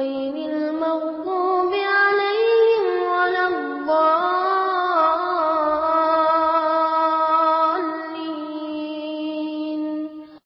غير